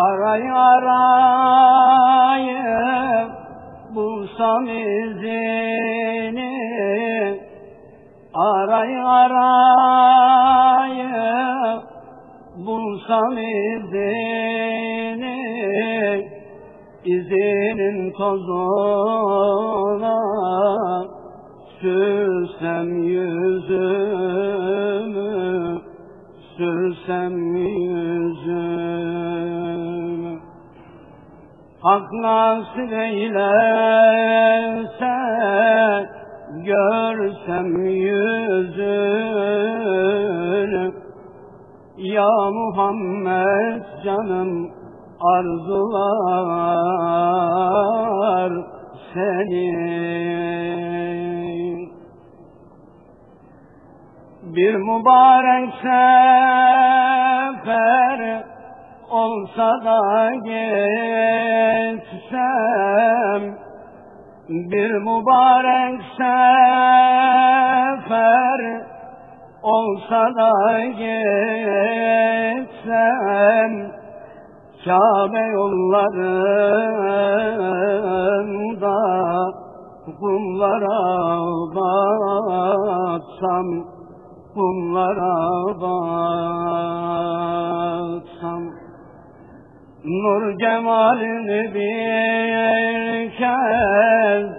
Aray arayıp bulsam izini. Aray arayıp bulsam izini. İzinin tozuna sürsem yüzümü sürsem yüzümü Hak nasip eylerse görsem yüzünü. Ya Muhammed canım arzular seni. Bir mübarek sefer olsa da geçsem Bir mübarek sefer olsa da geçsem Kabe yollarında kumlara batsam kumlara batsam Nur cemalini bir kez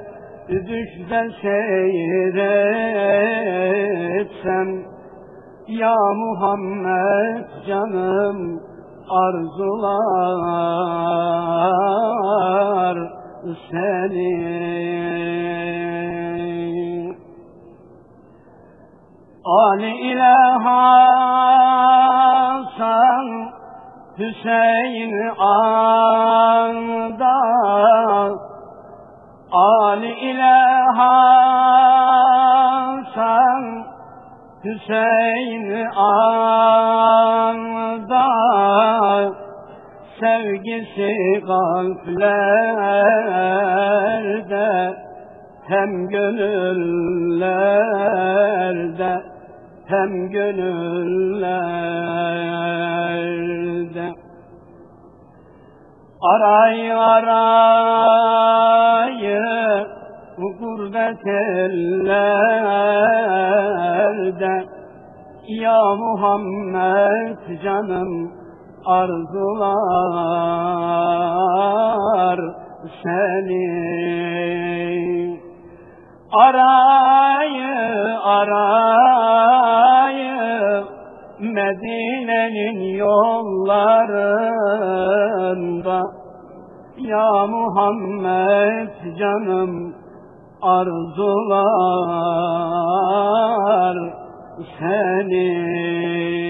düşte seyretsem Ya Muhammed canım arzular seni. Ali ile Hasan Hüseyin anda Ali ile Hasan Hüseyin anda sevgisi kalplerde hem gönüllerde hem gönüllerde aray arayı gurbet ellerde. Ya Muhammed canım arzular seni arayı arayı Medine'nin yollarında ya Muhammed canım arzular seni